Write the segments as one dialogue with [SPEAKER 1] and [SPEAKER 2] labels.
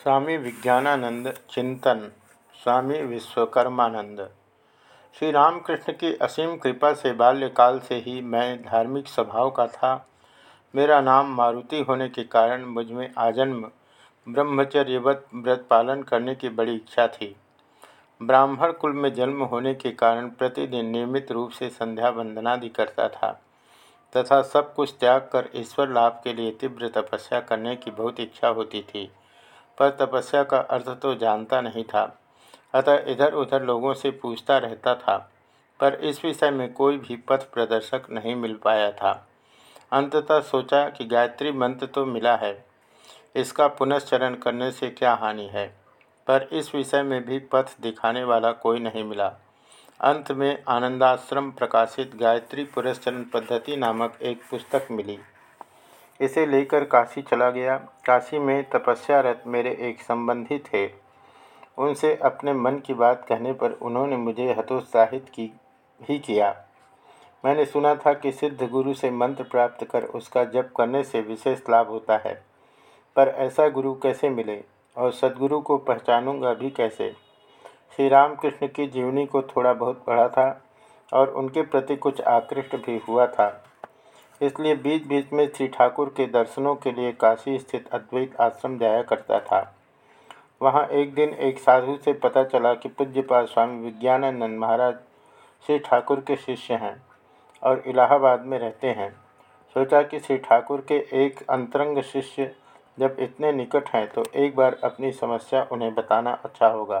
[SPEAKER 1] स्वामी विज्ञानानंद चिंतन, स्वामी विश्वकर्मानंद। श्री रामकृष्ण की असीम कृपा से बाल्यकाल से ही मैं धार्मिक स्वभाव का था। मेरा नाम मारुति होने के कारण मुझमें आजन्म ब्रह्मचर्यवत व्रत पालन करने की बड़ी इच्छा थी। ब्राह्मण कुल में जन्म होने के कारण प्रतिदिन नियमित रूप से संध्या वंदनादि करता था तथा सब कुछ त्याग कर ईश्वर लाभ के लिए तीव्र तपस्या करने की बहुत इच्छा होती थी। पर तपस्या का अर्थ तो जानता नहीं था, अतः इधर उधर लोगों से पूछता रहता था, पर इस विषय में कोई भी पथ प्रदर्शक नहीं मिल पाया था। अंततः सोचा कि गायत्री मंत्र तो मिला है, इसका पुनश्चरण करने से क्या हानि है, पर इस विषय में भी पथ दिखाने वाला कोई नहीं मिला। अंत में आनंदाश्रम प्रकाशित गायत्री पुरस्चरण पद्धति नामक एक पुस्तक मिली। इसे लेकर काशी चला गया। काशी में तपस्यारत मेरे एक संबंधी थे। उनसे अपने मन की बात कहने पर उन्होंने मुझे हतोत्साहित की, ही किया। मैंने सुना था कि सिद्ध गुरु से मंत्र प्राप्त कर उसका जप करने से विशेष लाभ होता है। पर ऐसा गुरु कैसे मिले? और सदगुरु को पहचानूँगा भी कैसे? श्री रामकृष्ण की जीवनी को थोड़ा बहुत पढ़ा था और उनके प्रति कुछ आकृष्ट भी हुआ था। इसलिए बीच बीच में श्री ठाकुर के दर्शनों के लिए काशी स्थित अद्वैत आश्रम जाया करता था। वहाँ एक दिन एक साधु से पता चला कि पूज्यपाल स्वामी विज्ञानानंद महाराज श्री ठाकुर के शिष्य हैं और इलाहाबाद में रहते हैं। सोचा कि श्री ठाकुर के एक अंतरंग शिष्य जब इतने निकट हैं तो एक बार अपनी समस्या उन्हें बताना अच्छा होगा।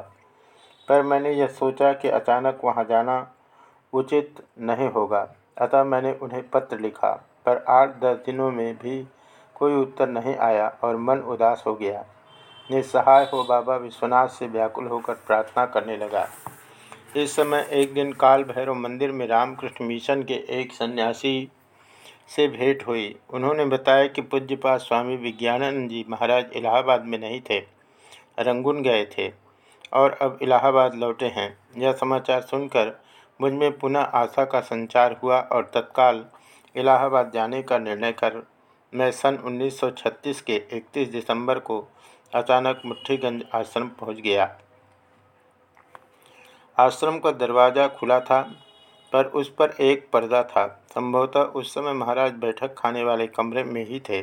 [SPEAKER 1] पर मैंने यह सोचा कि अचानक वहाँ जाना उचित नहीं होगा, अतः मैंने उन्हें पत्र लिखा। पर आठ दस दिनों में भी कोई उत्तर नहीं आया और मन उदास हो गया। निस्सहाय हो बाबा विश्वनाथ से व्याकुल होकर प्रार्थना करने लगा। इस समय एक दिन काल भैरव मंदिर में रामकृष्ण मिशन के एक सन्यासी से भेंट हुई। उन्होंने बताया कि पूज्यपात स्वामी विज्ञानंद जी महाराज इलाहाबाद में नहीं थे, रंगून गए थे और अब इलाहाबाद लौटे हैं। यह समाचार सुनकर मुझमें पुनः आशा का संचार हुआ और तत्काल इलाहाबाद जाने का निर्णय कर, मैं सन 1936 के 31 दिसंबर को अचानक मुठ्ठीगंज आश्रम पहुँच गया। आश्रम का दरवाज़ा खुला था, पर उस पर एक पर्दा था। संभवतः उस समय महाराज बैठक खाने वाले कमरे में ही थे।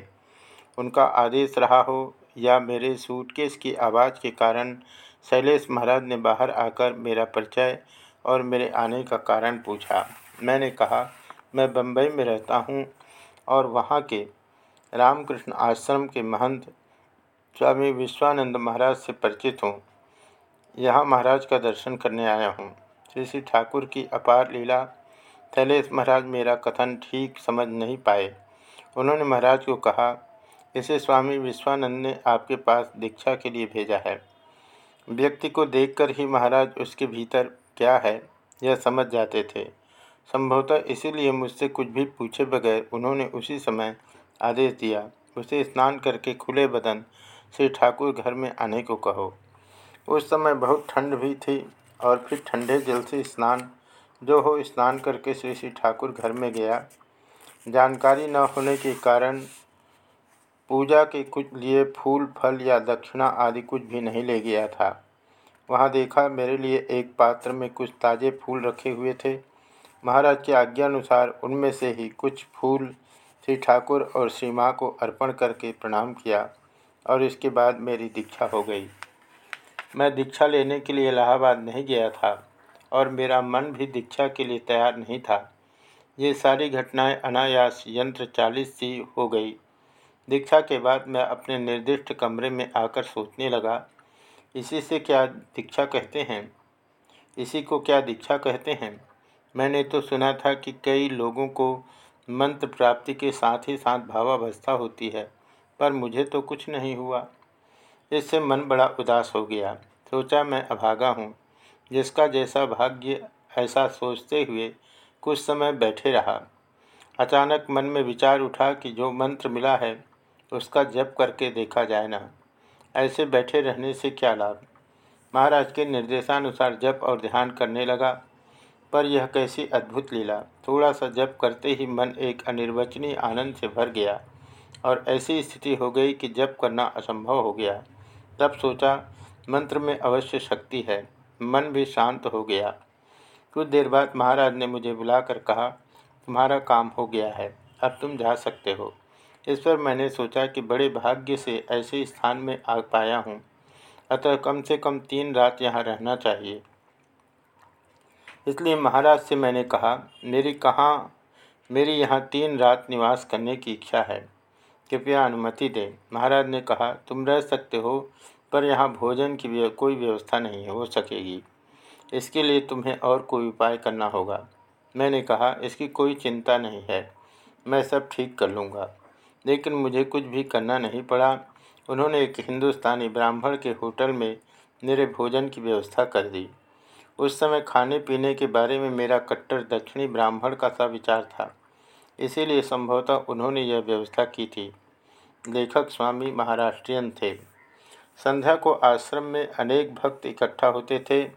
[SPEAKER 1] उनका आदेश रहा हो या मेरे सूटकेस की आवाज़ के कारण शैलेश महाराज ने बाहर आकर मेरा परिचय और मेरे आने का कारण पूछा। मैंने कहा मैं बम्बई में रहता हूँ और वहाँ के रामकृष्ण आश्रम के महंत स्वामी विश्वानंद महाराज से परिचित हूँ। यहाँ महाराज का दर्शन करने आया हूँ। श्री श्री ठाकुर की अपार लीला थैलेश महाराज मेरा कथन ठीक समझ नहीं पाए। उन्होंने महाराज को कहा, इसे स्वामी विश्वानंद ने आपके पास दीक्षा के लिए भेजा है। व्यक्ति को देखकर ही महाराज उसके भीतर क्या है, यह समझ जाते थे। संभवतः इसीलिए मुझसे कुछ भी पूछे बगैर उन्होंने उसी समय आदेश दिया। उसे स्नान करके खुले बदन श्री ठाकुर घर में आने को कहो। उस समय बहुत ठंड भी थी और फिर ठंडे जल से स्नान, जो हो स्नान करके श्री श्री ठाकुर घर में गया। जानकारी न होने के कारण पूजा के कुछ लिए फूल, फल या दक्षिणा आदि कुछ भी नहीं ले गया था। वहाँ देखा मेरे लिए एक पात्र में कुछ ताज़े फूल रखे हुए थे। महाराज की आज्ञानुसार उनमें से ही कुछ फूल श्री ठाकुर और श्री माँ को अर्पण करके प्रणाम किया और इसके बाद मेरी दीक्षा हो गई। मैं दीक्षा लेने के लिए इलाहाबाद नहीं गया था और मेरा मन भी दीक्षा के लिए तैयार नहीं था। ये सारी घटनाएँ अनायास यंत्र चालीस सी हो गई। दीक्षा के बाद मैं अपने निर्दिष्ट कमरे में आकर सोचने लगा, इसी से क्या दीक्षा कहते हैं? इसी को क्या दीक्षा कहते हैं? मैंने तो सुना था कि कई लोगों को मंत्र प्राप्ति के साथ ही साथ भावावस्था होती है, पर मुझे तो कुछ नहीं हुआ। इससे मन बड़ा उदास हो गया। सोचा मैं अभागा हूँ। जिसका जैसा भाग्य ऐसा सोचते हुए कुछ समय बैठे रहा। अचानक मन में विचार उठा कि जो मंत्र मिला है, उसका जप करके देखा जाए ना। ऐसे बैठे रहने से क्या लाभ? महाराज के निर्देशानुसार जप और ध्यान करने लगा। पर यह कैसी अद्भुत लीला। थोड़ा सा जप करते ही मन एक अनिर्वचनीय आनंद से भर गया और ऐसी स्थिति हो गई कि जप करना असंभव हो गया। तब सोचा, मंत्र में अवश्य शक्ति है। मन भी शांत हो गया। कुछ देर बाद महाराज ने मुझे बुलाकर कहा, तुम्हारा काम हो गया है। अब तुम जा सकते हो। इस पर मैंने सोचा कि बड़े भाग्य से ऐसे स्थान में आ पाया हूँ। अतः कम से कम तीन रात यहाँ रहना चाहिए। इसलिए महाराज से मैंने कहा, मेरी कहाँ, मेरी यहाँ तीन रात निवास करने की इच्छा है। कृपया अनुमति दें। महाराज ने कहा, तुम रह सकते हो, पर यहाँ भोजन की कोई व्यवस्था नहीं हो सकेगी। इसके लिए तुम्हें और कोई उपाय करना होगा। मैंने कहा, इसकी कोई चिंता नहीं है, मैं सब ठीक कर लूँगा। लेकिन मुझे कुछ भी करना नहीं पड़ा। उन्होंने एक हिंदुस्तानी ब्राह्मण के होटल में मेरे भोजन की व्यवस्था कर दी। उस समय खाने पीने के बारे में मेरा कट्टर दक्षिणी ब्राह्मण का सा विचार था। इसीलिए संभवतः उन्होंने यह व्यवस्था की थी। लेखक स्वामी महाराष्ट्रियन थे। संध्या को आश्रम में अनेक भक्त इकट्ठा होते थे,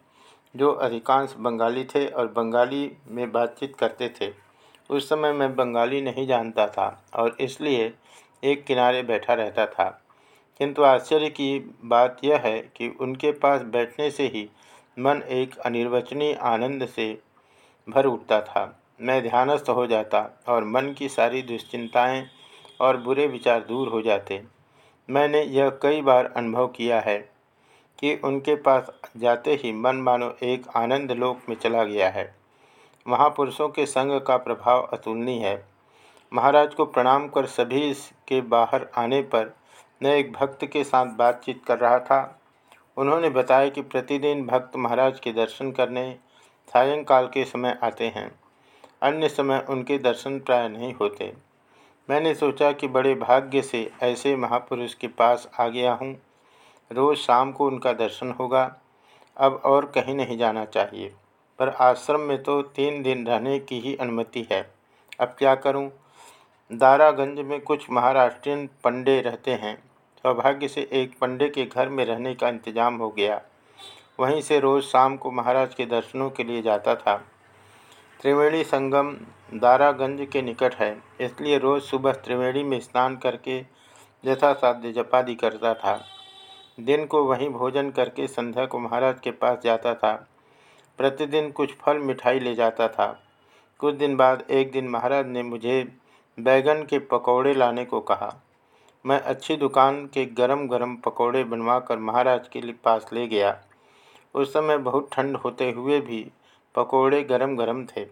[SPEAKER 1] जो अधिकांश बंगाली थे और बंगाली में बातचीत करते थे। उस समय मैं बंगाली नहीं जानता था और इसलिए एक किनारे बैठा रहता था। किंतु आश्चर्य की बात यह है कि उनके पास बैठने से ही मन एक अनिर्वचनीय आनंद से भर उठता था। मैं ध्यानस्थ हो जाता और मन की सारी दुश्चिंताएँ और बुरे विचार दूर हो जाते। मैंने यह कई बार अनुभव किया है कि उनके पास जाते ही मन मानो एक आनंद लोक में चला गया है। महापुरुषों के संग का प्रभाव अतुलनीय है। महाराज को प्रणाम कर सभी के बाहर आने पर मैं एक भक्त के साथ बातचीत कर रहा था। उन्होंने बताया कि प्रतिदिन भक्त महाराज के दर्शन करने सायंकाल के समय आते हैं। अन्य समय उनके दर्शन प्राय नहीं होते। मैंने सोचा कि बड़े भाग्य से ऐसे महापुरुष के पास आ गया हूँ। रोज़ शाम को उनका दर्शन होगा। अब और कहीं नहीं जाना चाहिए। पर आश्रम में तो तीन दिन रहने की ही अनुमति है। अब क्या करूँ? दारागंज में कुछ महाराष्ट्रियन पंडे रहते हैं। सौभाग्य से एक पंडे के घर में रहने का इंतज़ाम हो गया। वहीं से रोज़ शाम को महाराज के दर्शनों के लिए जाता था। त्रिवेणी संगम, दारागंज के निकट है, इसलिए रोज़ सुबह त्रिवेणी में स्नान करके यथासाध्य जपादि करता था। दिन को वहीं भोजन करके संध्या को महाराज के पास जाता था। प्रतिदिन कुछ फल मिठाई ले जाता था। कुछ दिन बाद एक दिन महाराज ने मुझे बैगन के पकौड़े लाने को कहा। मैं अच्छी दुकान के गरम गरम पकौड़े बनवाकर महाराज के पास ले गया। उस समय बहुत ठंड होते हुए भी पकौड़े गरम गरम थे।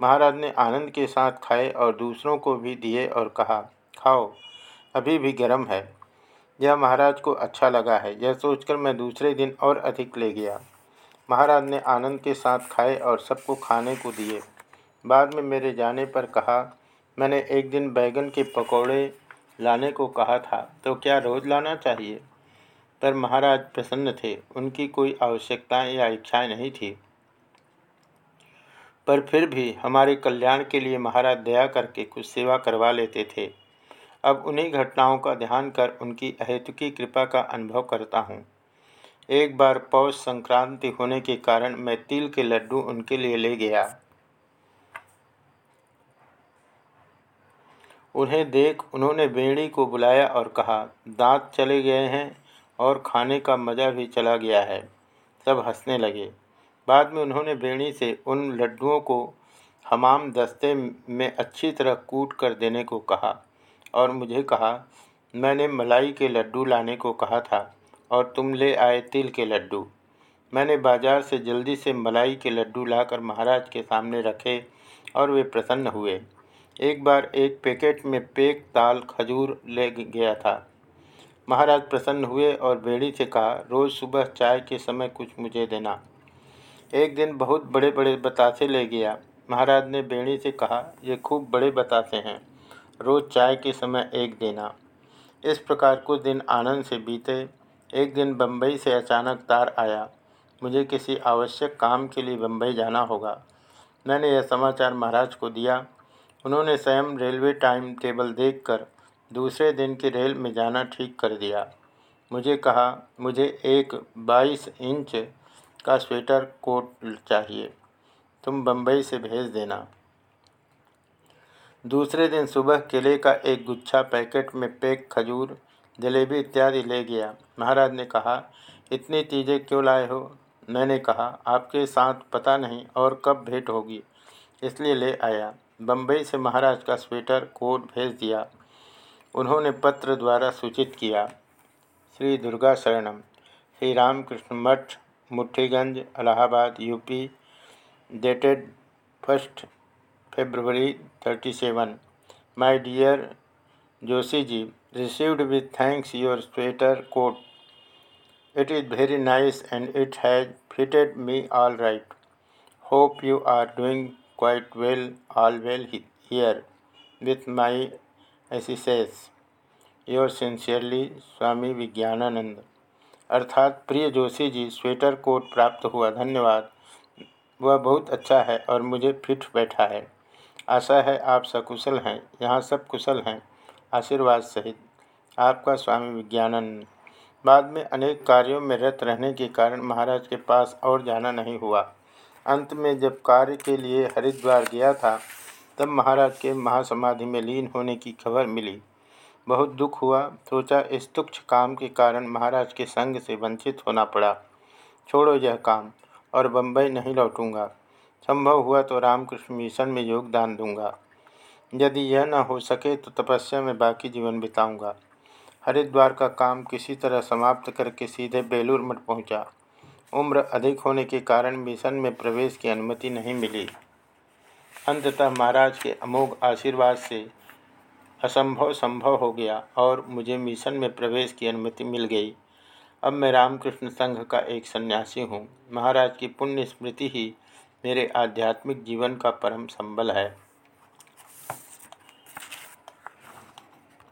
[SPEAKER 1] महाराज ने आनंद के साथ खाए और दूसरों को भी दिए और कहा, खाओ, अभी भी गर्म है। यह महाराज को अच्छा लगा है। यह सोचकर मैं दूसरे दिन और अधिक ले गया महाराज ने आनंद के साथ खाए और सबको खाने को दिए। बाद में मेरे जाने पर कहा, मैंने एक दिन बैगन के पकौड़े लाने को कहा था तो क्या रोज़ लाना चाहिए? पर महाराज प्रसन्न थे, उनकी कोई आवश्यकताएँ या इच्छाएँ नहीं थी। पर फिर भी हमारे कल्याण के लिए महाराज दया करके कुछ सेवा करवा लेते थे। अब उन्हीं घटनाओं का ध्यान कर उनकी अहेतुकी कृपा का अनुभव करता हूँ। एक बार पौष संक्रांति होने के कारण मैं तिल के लड्डू उनके लिए ले गया। उन्हें देख उन्होंने बेड़ी को बुलाया और कहा, दांत चले गए हैं और खाने का मज़ा भी चला गया है। सब हंसने लगे। बाद में उन्होंने बेड़ी से उन लड्डुओं को हमाम दस्ते में अच्छी तरह कूट कर देने को कहा और मुझे कहा, मैंने मलाई के लड्डू लाने को कहा था और तुम ले आए तिल के लड्डू। मैंने बाज़ार से जल्दी से मलाई के लड्डू लाकर महाराज के सामने रखे और वे प्रसन्न हुए। एक बार एक पैकेट में पेक ताल खजूर ले गया था। महाराज प्रसन्न हुए और बेड़ी से कहा, रोज़ सुबह चाय के समय कुछ मुझे देना। एक दिन बहुत बड़े बड़े बतासे ले गया। महाराज ने बेड़ी से कहा, ये खूब बड़े बतासे हैं। रोज़ चाय के समय एक देना। इस प्रकार कुछ दिन आनंद से बीते। एक दिन बम्बई से अचानक तार आया। मुझे किसी आवश्यक काम के लिए बम्बई जाना होगा। मैंने यह समाचार महाराज को दिया। उन्होंने स्वयं रेलवे टाइम टेबल देखकर दूसरे दिन की रेल में जाना ठीक कर दिया। मुझे कहा, मुझे एक 22 इंच का स्वेटर कोट चाहिए। तुम बम्बई से भेज देना। दूसरे दिन सुबह केले का एक गुच्छा पैकेट में पैक, खजूर, जलेबी इत्यादि ले गया। महाराज ने कहा, इतनी चीज़ें क्यों लाए हो? मैंने कहा, आपके साथ पता नहीं और कब भेंट होगी, इसलिए ले आया। बम्बई से महाराज का स्वेटर कोट भेज दिया। उन्होंने पत्र द्वारा सूचित किया, श्री दुर्गा शरणम, Shri Ramakrishna Math, Mutthiganj Allahabad UP, dated first February thirty seven. My dear Joshi ji, received with thanks your sweater coat it is very nice and it has fitted me all right. Hope you are doing quite well all well here with my एसिसेस your sincerely Swami Vijnanananda अर्थात प्रिय Joshi ji sweater coat प्राप्त हुआ, धन्यवाद। वह बहुत अच्छा है और मुझे फिट बैठा है। आशा है आप सकुशल हैं, यहाँ सब कुशल हैं, आशीर्वाद सहित। आपका स्वामी विज्ञानंद। बाद में अनेक कार्यों में रत रहने के कारण महाराज के पास और जाना नहीं हुआ। अंत में जब कार्य के लिए हरिद्वार गया था, तब महाराज के महासमाधि में लीन होने की खबर मिली। बहुत दुख हुआ। सोचा इस तुक्ष काम के कारण महाराज के संग से वंचित होना पड़ा। छोड़ो यह काम, और बम्बई नहीं लौटूँगा। संभव हुआ तो रामकृष्ण मिशन में योगदान दूँगा। यदि यह न हो सके तो तपस्या में बाकी जीवन बिताऊँगा। हरिद्वार का काम किसी तरह समाप्त करके सीधे बेलूर मठ पहुँचा। उम्र अधिक होने के कारण मिशन में प्रवेश की अनुमति नहीं मिली। अंततः महाराज के अमोघ आशीर्वाद से असंभव संभव हो गया और मुझे मिशन में प्रवेश की अनुमति मिल गई। अब मैं रामकृष्ण संघ का एक सन्यासी हूँ। महाराज की पुण्य स्मृति ही मेरे आध्यात्मिक जीवन का परम संबल है।